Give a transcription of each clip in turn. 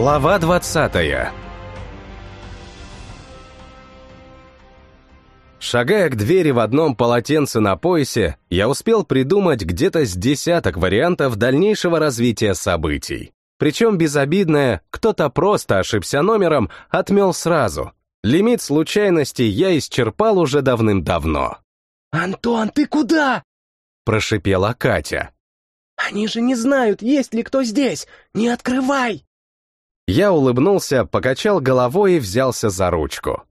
Глава 20 Шагая к двери в одном полотенце на поясе, я успел придумать где-то с десяток вариантов дальнейшего развития событий. Причем безобидное, кто-то просто ошибся номером, отмел сразу. Лимит случайностей я исчерпал уже давным-давно. «Антон, ты куда?» — прошипела Катя. «Они же не знают, есть ли кто здесь! Не открывай!» Я улыбнулся, покачал головой и взялся за ручку.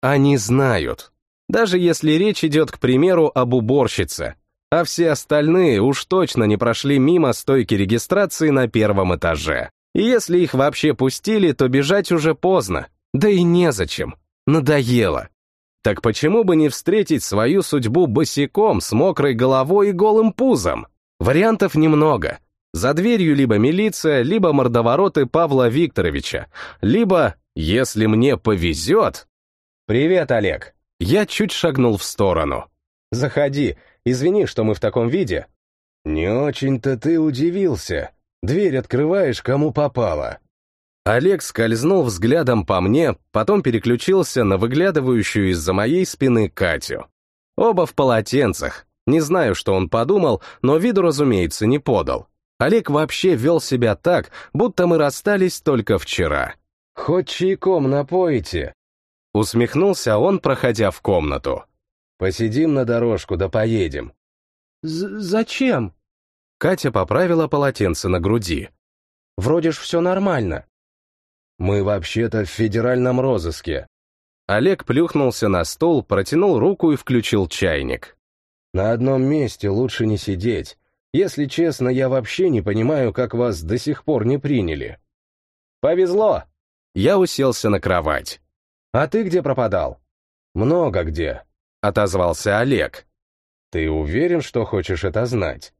Они знают. Даже если речь идет, к примеру, об уборщице. А все остальные уж точно не прошли мимо стойки регистрации на первом этаже. И если их вообще пустили, то бежать уже поздно. Да и незачем. Надоело. Так почему бы не встретить свою судьбу босиком, с мокрой головой и голым пузом? Вариантов немного. За дверью либо милиция, либо мордовороты Павла Викторовича, либо, если мне повезет... «Привет, Олег!» Я чуть шагнул в сторону. «Заходи. Извини, что мы в таком виде». «Не очень-то ты удивился. Дверь открываешь, кому попало». Олег скользнул взглядом по мне, потом переключился на выглядывающую из-за моей спины Катю. Оба в полотенцах. Не знаю, что он подумал, но виду, разумеется, не подал. Олег вообще вел себя так, будто мы расстались только вчера. «Хоть чайком напоите», — усмехнулся он, проходя в комнату. «Посидим на дорожку да поедем». «Зачем?» Катя поправила полотенце на груди. «Вроде ж все нормально». Мы вообще-то в федеральном розыске. Олег плюхнулся на стол, протянул руку и включил чайник. На одном месте лучше не сидеть. Если честно, я вообще не понимаю, как вас до сих пор не приняли. Повезло. Я уселся на кровать. А ты где пропадал? Много где, отозвался Олег. Ты уверен, что хочешь это знать?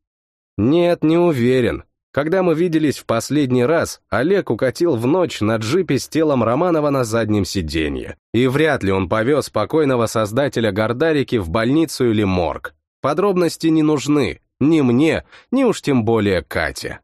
Нет, не уверен. Когда мы виделись в последний раз, Олег укатил в ночь на джипе с телом Романова на заднем сиденье. И вряд ли он повез покойного создателя Гордарики в больницу или морг. Подробности не нужны, ни мне, ни уж тем более Кате.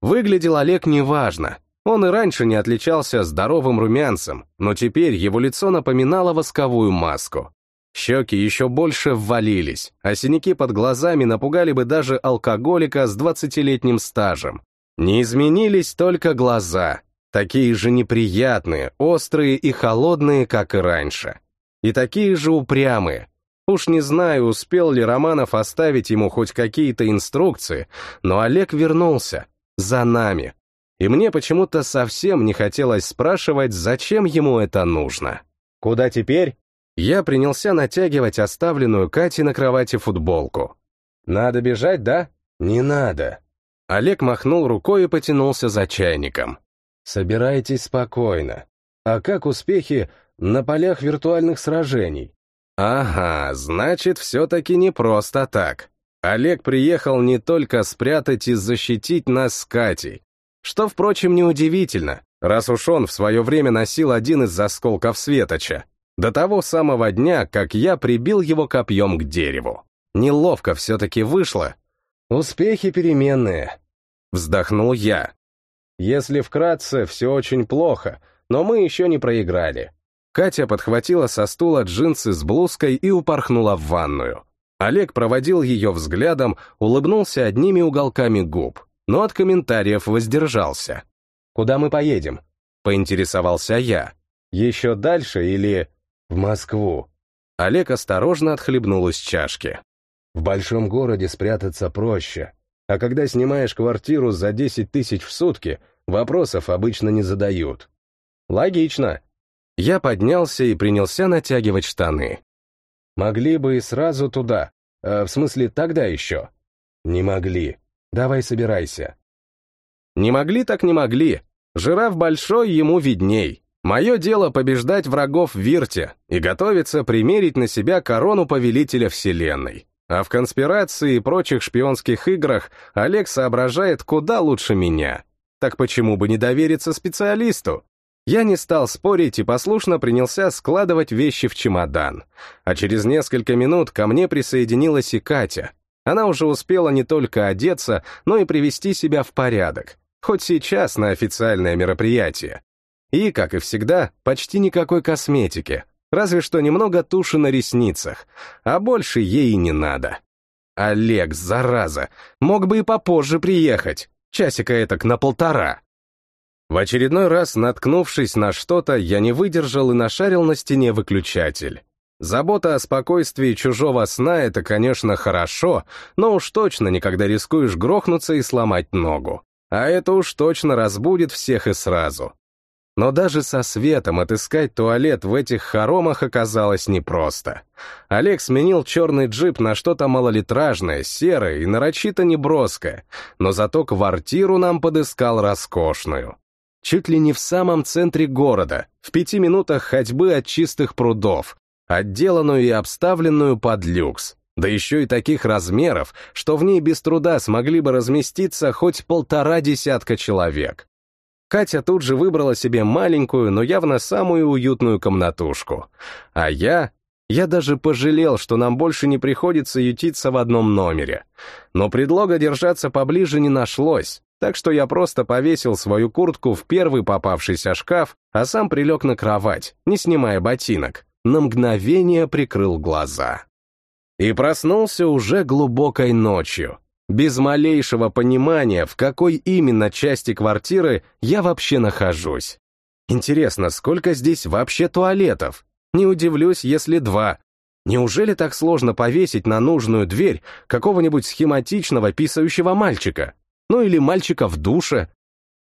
Выглядел Олег неважно. Он и раньше не отличался здоровым румянцем, но теперь его лицо напоминало восковую маску. Щеки еще больше ввалились, а синяки под глазами напугали бы даже алкоголика с двадцатилетним стажем. Не изменились только глаза, такие же неприятные, острые и холодные, как и раньше. И такие же упрямые. Уж не знаю, успел ли Романов оставить ему хоть какие-то инструкции, но Олег вернулся. За нами. И мне почему-то совсем не хотелось спрашивать, зачем ему это нужно. «Куда теперь?» Я принялся натягивать оставленную Кате на кровати футболку. «Надо бежать, да?» «Не надо». Олег махнул рукой и потянулся за чайником. «Собирайтесь спокойно. А как успехи на полях виртуальных сражений?» «Ага, значит, все-таки не просто так. Олег приехал не только спрятать и защитить нас с Катей, что, впрочем, неудивительно, раз уж он в свое время носил один из осколков Светоча. До того самого дня, как я прибил его копьем к дереву. Неловко все-таки вышло. Успехи переменные. Вздохнул я. Если вкратце, все очень плохо, но мы еще не проиграли. Катя подхватила со стула джинсы с блузкой и упорхнула в ванную. Олег проводил ее взглядом, улыбнулся одними уголками губ, но от комментариев воздержался. «Куда мы поедем?» — поинтересовался я. «Еще дальше или...» В Москву. Олег осторожно отхлебнул из чашки. В большом городе спрятаться проще. А когда снимаешь квартиру за 10 тысяч в сутки, вопросов обычно не задают. Логично. Я поднялся и принялся натягивать штаны. Могли бы и сразу туда. А, в смысле, тогда еще. Не могли. Давай собирайся. Не могли так не могли. Жираф большой, ему видней. Мое дело побеждать врагов в Вирте и готовиться примерить на себя корону повелителя Вселенной. А в конспирации и прочих шпионских играх Олег соображает куда лучше меня. Так почему бы не довериться специалисту? Я не стал спорить и послушно принялся складывать вещи в чемодан. А через несколько минут ко мне присоединилась и Катя. Она уже успела не только одеться, но и привести себя в порядок. хоть сейчас на официальное мероприятие. И, как и всегда, почти никакой косметики, разве что немного туши на ресницах, а больше ей и не надо. Олег, зараза, мог бы и попозже приехать, часика этак на полтора. В очередной раз, наткнувшись на что-то, я не выдержал и нашарил на стене выключатель. Забота о спокойствии чужого сна — это, конечно, хорошо, но уж точно никогда рискуешь грохнуться и сломать ногу. А это уж точно разбудит всех и сразу. Но даже со светом отыскать туалет в этих хоромах оказалось непросто. Олег сменил черный джип на что-то малолитражное, серое и нарочито неброское, но зато квартиру нам подыскал роскошную. Чуть ли не в самом центре города, в пяти минутах ходьбы от чистых прудов, отделанную и обставленную под люкс, да еще и таких размеров, что в ней без труда смогли бы разместиться хоть полтора десятка человек. Катя тут же выбрала себе маленькую, но явно самую уютную комнатушку. А я... Я даже пожалел, что нам больше не приходится ютиться в одном номере. Но предлога держаться поближе не нашлось, так что я просто повесил свою куртку в первый попавшийся шкаф, а сам прилег на кровать, не снимая ботинок, на мгновение прикрыл глаза. И проснулся уже глубокой ночью, без малейшего понимания, в какой именно части квартиры я вообще нахожусь. Интересно, сколько здесь вообще туалетов? Не удивлюсь, если два. Неужели так сложно повесить на нужную дверь какого-нибудь схематичного писающего мальчика? Ну или мальчика в душе?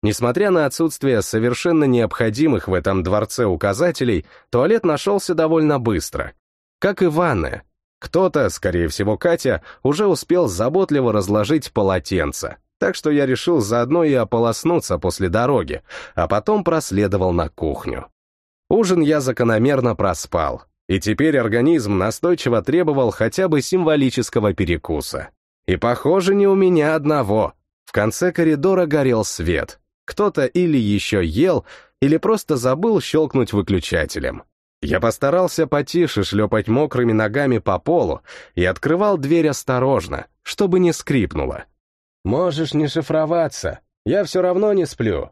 Несмотря на отсутствие совершенно необходимых в этом дворце указателей, туалет нашелся довольно быстро. Как и ванная, кто-то, скорее всего Катя, уже успел заботливо разложить полотенце, так что я решил заодно и ополоснуться после дороги, а потом проследовал на кухню. Ужин я закономерно проспал, и теперь организм настойчиво требовал хотя бы символического перекуса. И, похоже, не у меня одного. В конце коридора горел свет. Кто-то или еще ел, или просто забыл щелкнуть выключателем. Я постарался потише шлепать мокрыми ногами по полу и открывал дверь осторожно, чтобы не скрипнуло. «Можешь не шифроваться, я все равно не сплю».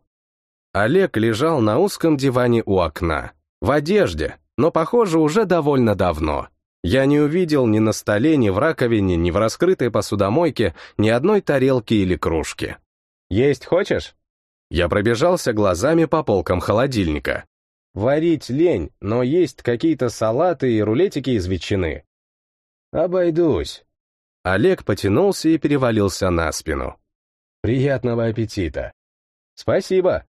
Олег лежал на узком диване у окна, в одежде, но, похоже, уже довольно давно. Я не увидел ни на столе, ни в раковине, ни в раскрытой посудомойке ни одной тарелки или кружки. «Есть хочешь?» Я пробежался глазами по полкам холодильника. Варить лень, но есть какие-то салаты и рулетики из ветчины. Обойдусь. Олег потянулся и перевалился на спину. Приятного аппетита. Спасибо.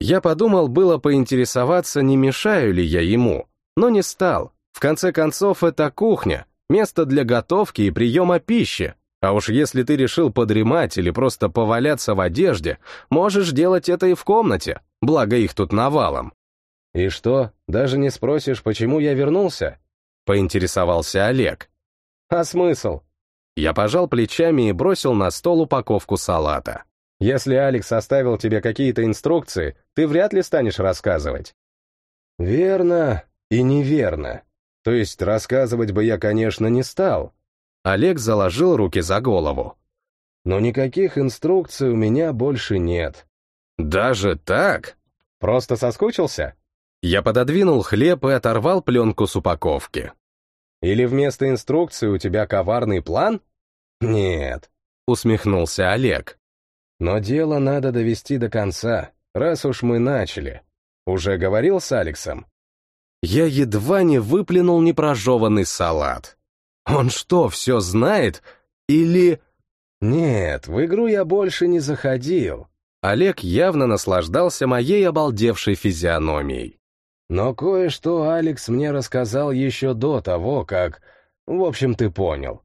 Я подумал было поинтересоваться, не мешаю ли я ему, но не стал. В конце концов, это кухня, место для готовки и приема пищи. А уж если ты решил подремать или просто поваляться в одежде, можешь делать это и в комнате, благо их тут навалом. «И что, даже не спросишь, почему я вернулся?» — поинтересовался Олег. «А смысл?» Я пожал плечами и бросил на стол упаковку салата. «Если Алекс оставил тебе какие-то инструкции, ты вряд ли станешь рассказывать». «Верно и неверно. То есть рассказывать бы я, конечно, не стал». Олег заложил руки за голову. «Но никаких инструкций у меня больше нет». «Даже так?» «Просто соскучился?» Я пододвинул хлеб и оторвал пленку с упаковки. «Или вместо инструкции у тебя коварный план?» «Нет», — усмехнулся Олег. «Но дело надо довести до конца, раз уж мы начали. Уже говорил с Алексом?» Я едва не выплюнул непрожеванный салат. Он что, все знает? Или... Нет, в игру я больше не заходил. Олег явно наслаждался моей обалдевшей физиономией. Но кое-что Алекс мне рассказал еще до того, как... В общем, ты понял.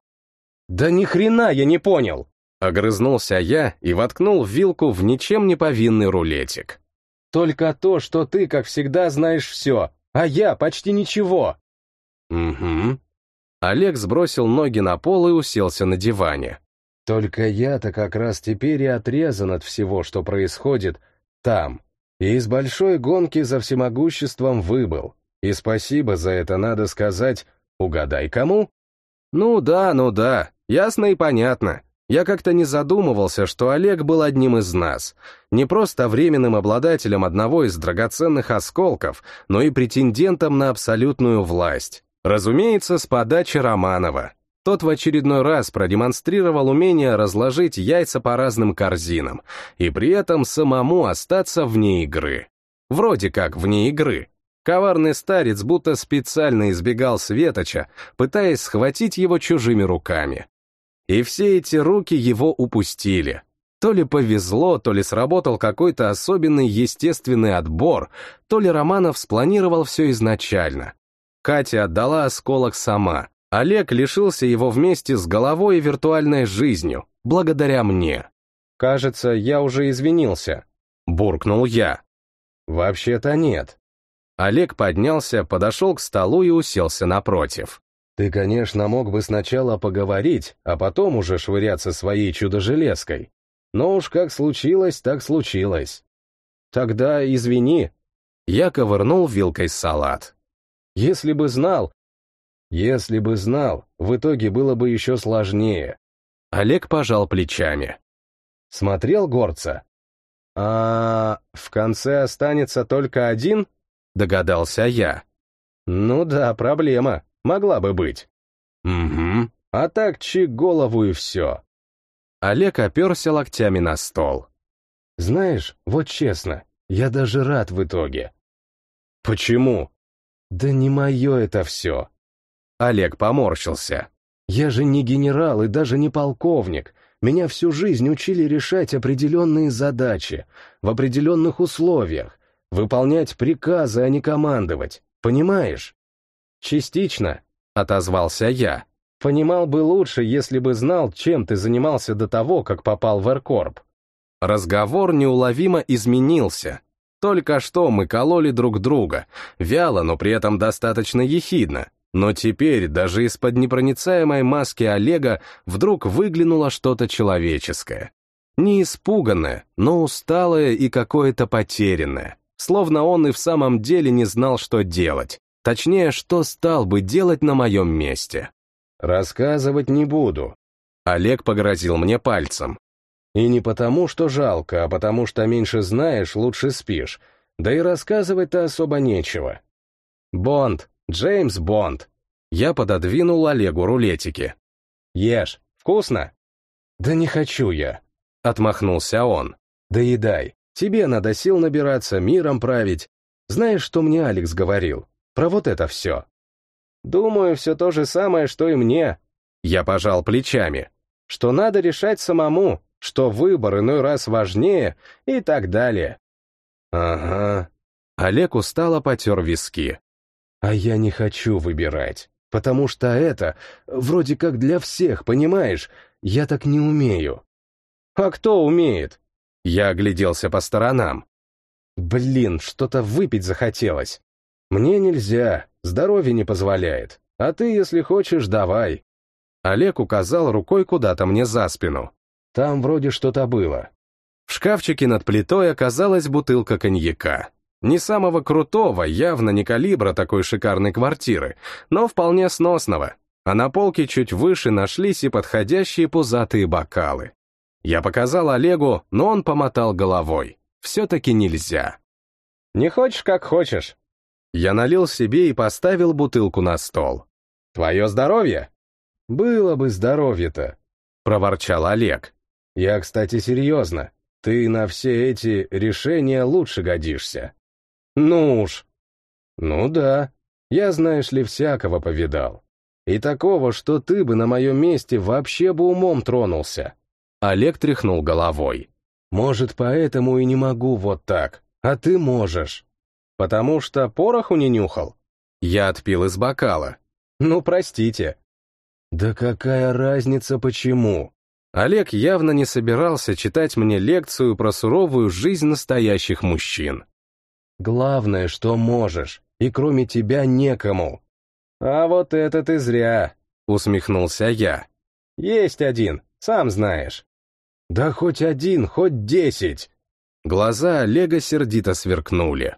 Да ни хрена я не понял! Огрызнулся я и воткнул вилку в ничем не повинный рулетик. Только то, что ты, как всегда, знаешь все, а я почти ничего. Угу. Олег сбросил ноги на пол и уселся на диване. Только я-то как раз теперь и отрезан от всего, что происходит там, и из большой гонки за всемогуществом выбыл. И спасибо за это надо сказать, угадай кому? Ну да, ну да, ясно и понятно. Я как-то не задумывался, что Олег был одним из нас, не просто временным обладателем одного из драгоценных осколков, но и претендентом на абсолютную власть. Разумеется, с подачи Романова. Тот в очередной раз продемонстрировал умение разложить яйца по разным корзинам и при этом самому остаться вне игры. Вроде как вне игры. Коварный старец будто специально избегал Светоча, пытаясь схватить его чужими руками. И все эти руки его упустили. То ли повезло, то ли сработал какой-то особенный естественный отбор, то ли Романов спланировал все изначально. Катя отдала осколок сама. Олег лишился его вместе с головой и виртуальной жизнью, благодаря мне. «Кажется, я уже извинился», — буркнул я. «Вообще-то нет». Олег поднялся, подошел к столу и уселся напротив. «Ты, конечно, мог бы сначала поговорить, а потом уже швыряться своей чудо-железкой. Но уж как случилось, так случилось. Тогда извини». Я ковырнул вилкой салат. Если бы знал... Если бы знал, в итоге было бы еще сложнее. Олег пожал плечами. Смотрел горца? А в конце останется только один? Догадался я. Ну да, проблема. Могла бы быть. Угу. А так чик голову и все. Олег оперся локтями на стол. Знаешь, вот честно, я даже рад в итоге. Почему? Да не мое это все. Олег поморщился. Я же не генерал и даже не полковник. Меня всю жизнь учили решать определенные задачи, в определенных условиях, выполнять приказы, а не командовать. Понимаешь? Частично, отозвался я. Понимал бы лучше, если бы знал, чем ты занимался до того, как попал в Эркорп. Разговор неуловимо изменился, только что мы кололи друг друга, вяло, но при этом достаточно ехидно. Но теперь даже из-под непроницаемой маски Олега вдруг выглянуло что-то человеческое. Не испуганное, но усталое и какое-то потерянное. Словно он и в самом деле не знал, что делать. Точнее, что стал бы делать на моем месте. «Рассказывать не буду». Олег погрозил мне пальцем. И не потому, что жалко, а потому что меньше знаешь, лучше спишь. Да и рассказывать-то особо нечего. Бонд, Джеймс Бонд. Я пододвинул Олегу рулетики. Ешь, вкусно? Да не хочу я. Отмахнулся он. Доедай. Тебе надо сил набираться, миром править. Знаешь, что мне Алекс говорил? Про вот это все. Думаю, все то же самое, что и мне. Я пожал плечами. Что надо решать самому, что выбор иной раз важнее и так далее. Ага. Олег устало потер виски. А я не хочу выбирать, потому что это вроде как для всех, понимаешь? Я так не умею. А кто умеет? Я огляделся по сторонам. Блин, что-то выпить захотелось. Мне нельзя, здоровье не позволяет. А ты, если хочешь, давай. Олег указал рукой куда-то мне за спину. Там вроде что-то было. В шкафчике над плитой оказалась бутылка коньяка. Не самого крутого, явно не калибра такой шикарной квартиры, но вполне сносного. А на полке чуть выше нашлись и подходящие пузатые бокалы. Я показал Олегу, но он помотал головой. Все-таки нельзя. «Не хочешь, как хочешь». Я налил себе и поставил бутылку на стол. «Твое здоровье?» «Было бы здоровье-то», — проворчал Олег. Я, кстати, серьезно. Ты на все эти решения лучше годишься. Ну уж. Ну да. Я, знаешь ли, всякого повидал. И такого, что ты бы на моем месте вообще бы умом тронулся. Олег тряхнул головой. Может, поэтому и не могу вот так, а ты можешь. Потому что пороху не нюхал. Я отпил из бокала. Ну, простите. Да какая разница почему? Олег явно не собирался читать мне лекцию про суровую жизнь настоящих мужчин. «Главное, что можешь, и кроме тебя некому». «А вот это ты зря», — усмехнулся я. «Есть один, сам знаешь». «Да хоть один, хоть десять». Глаза Олега сердито сверкнули.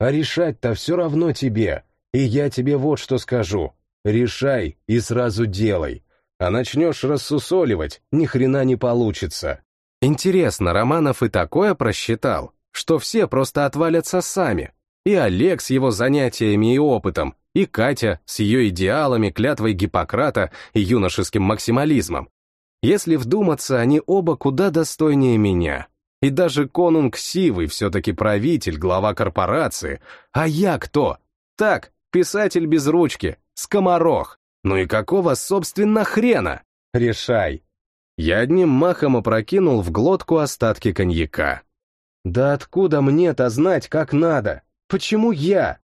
«А решать-то все равно тебе, и я тебе вот что скажу. Решай и сразу делай. а начнешь рассусоливать, ни хрена не получится. Интересно, Романов и такое просчитал, что все просто отвалятся сами. И Олег с его занятиями и опытом, и Катя с ее идеалами, клятвой Гиппократа и юношеским максимализмом. Если вдуматься, они оба куда достойнее меня. И даже конунг Сивый все-таки правитель, глава корпорации. А я кто? Так, писатель без ручки, скоморох. Ну и какого, собственно, хрена? Решай. Я одним махом опрокинул в глотку остатки коньяка. Да откуда мне-то знать, как надо? Почему я?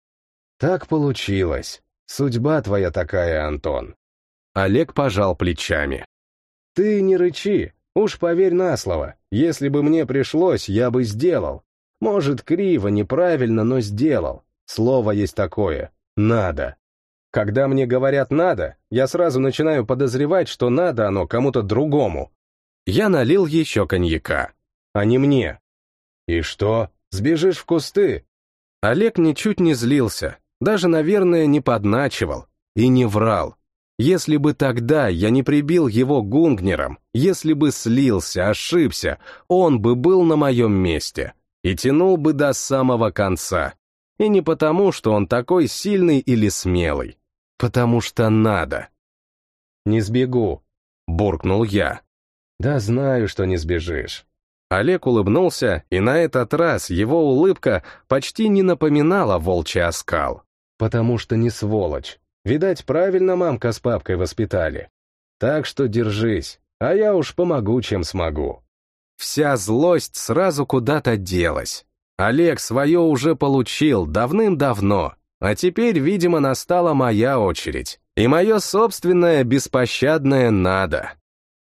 Так получилось. Судьба твоя такая, Антон. Олег пожал плечами. Ты не рычи, уж поверь на слово. Если бы мне пришлось, я бы сделал. Может, криво, неправильно, но сделал. Слово есть такое. Надо. Когда мне говорят «надо», я сразу начинаю подозревать, что надо оно кому-то другому. Я налил еще коньяка. А не мне. И что, сбежишь в кусты? Олег ничуть не злился, даже, наверное, не подначивал и не врал. Если бы тогда я не прибил его гунгнером, если бы слился, ошибся, он бы был на моем месте и тянул бы до самого конца. И не потому, что он такой сильный или смелый, потому что надо. «Не сбегу», — буркнул я. «Да знаю, что не сбежишь». Олег улыбнулся, и на этот раз его улыбка почти не напоминала волчий оскал. «Потому что не сволочь. Видать, правильно мамка с папкой воспитали. Так что держись, а я уж помогу, чем смогу». Вся злость сразу куда-то делась. Олег свое уже получил давным-давно, а теперь, видимо, настала моя очередь. И мое собственное беспощадное надо.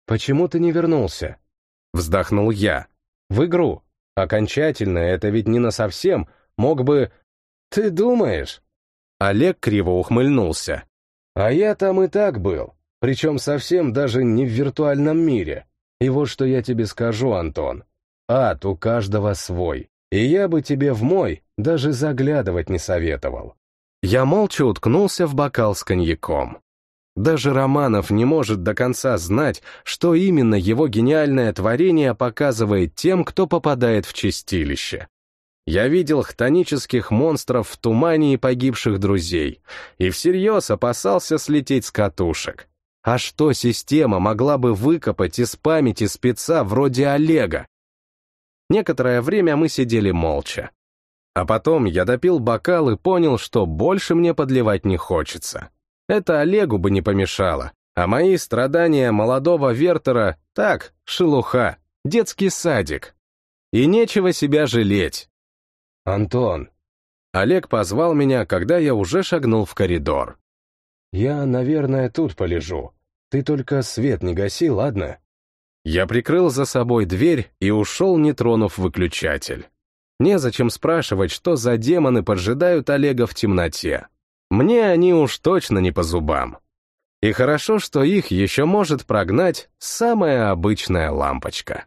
«Почему ты не вернулся?» Вздохнул я. «В игру. Окончательно это ведь не на совсем. Мог бы...» «Ты думаешь?» Олег криво ухмыльнулся. «А я там и так был. Причем совсем даже не в виртуальном мире. И вот что я тебе скажу, Антон. Ад у каждого свой. И я бы тебе в мой даже заглядывать не советовал. Я молча уткнулся в бокал с коньяком. Даже Романов не может до конца знать, что именно его гениальное творение показывает тем, кто попадает в чистилище. Я видел хтонических монстров в тумане и погибших друзей, и всерьез опасался слететь с катушек. А что система могла бы выкопать из памяти спеца вроде Олега? Некоторое время мы сидели молча. А потом я допил бокал и понял, что больше мне подливать не хочется. Это Олегу бы не помешало, а мои страдания молодого Вертера — так, шелуха, детский садик. И нечего себя жалеть. «Антон!» Олег позвал меня, когда я уже шагнул в коридор. «Я, наверное, тут полежу. Ты только свет не гаси, ладно?» Я прикрыл за собой дверь и ушел, не тронув выключатель. Незачем спрашивать, что за демоны поджидают Олега в темноте. Мне они уж точно не по зубам. И хорошо, что их еще может прогнать самая обычная лампочка.